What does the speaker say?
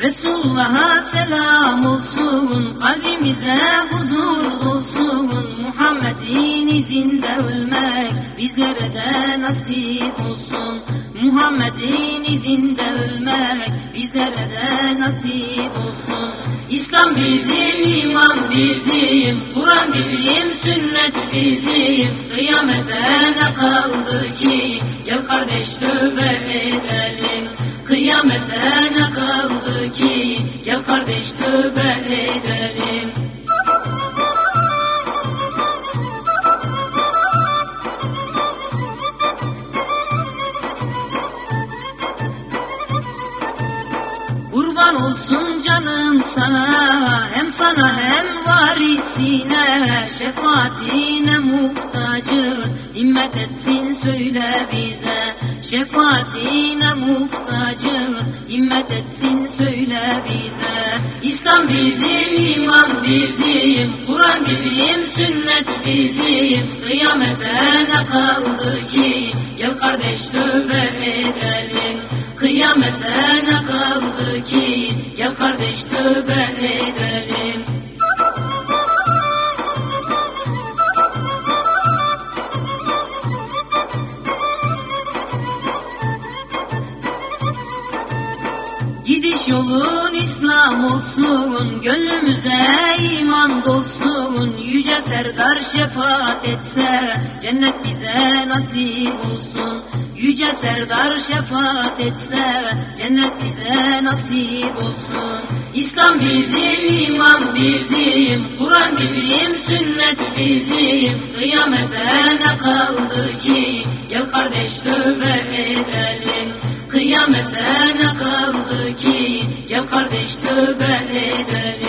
Resulullah'a selam olsun, kalbimize huzur olsun. Muhammed'in izinde ölmek bizlere de nasip olsun. Muhammed'in izinde ölmek bizlere de nasip olsun. İslam bizim, iman bizim, Kur'an bizim, sünnet bizim. Kıyamete ne kaldı ki? Gel kardeş tövbe edelim. Kıyamete ki? Gel kardeş tövbe edelim. Kurban olsun canım sana Hem sana hem varisine Şefaatine muhtacız Himmet etsin söyle bize Şefaatine muhtacız Himmet etsin söyle bize. İslam bizim, iman bizim. Kur'an bizim, sünnet bizim. Kıyamete ne kaldı ki? Gel kardeş tövbe edelim. Kıyamete ne kaldı ki? Gel kardeş tövbe edelim Gidiş yolun İslam olsun Gönlümüze iman dolsun. Yüce Serdar şefaat etse Cennet bize nasip olsun. Yüce Serdar şefaat etse Cennet bize nasip olsun. İslam bizim, iman bizim Kur'an bizim, sünnet bizim. Kıyamete ne kaldı ki? Gel kardeş tövbe edelim. Kıyamete ne kaldı kardeş tövbe edelim